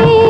you